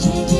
change.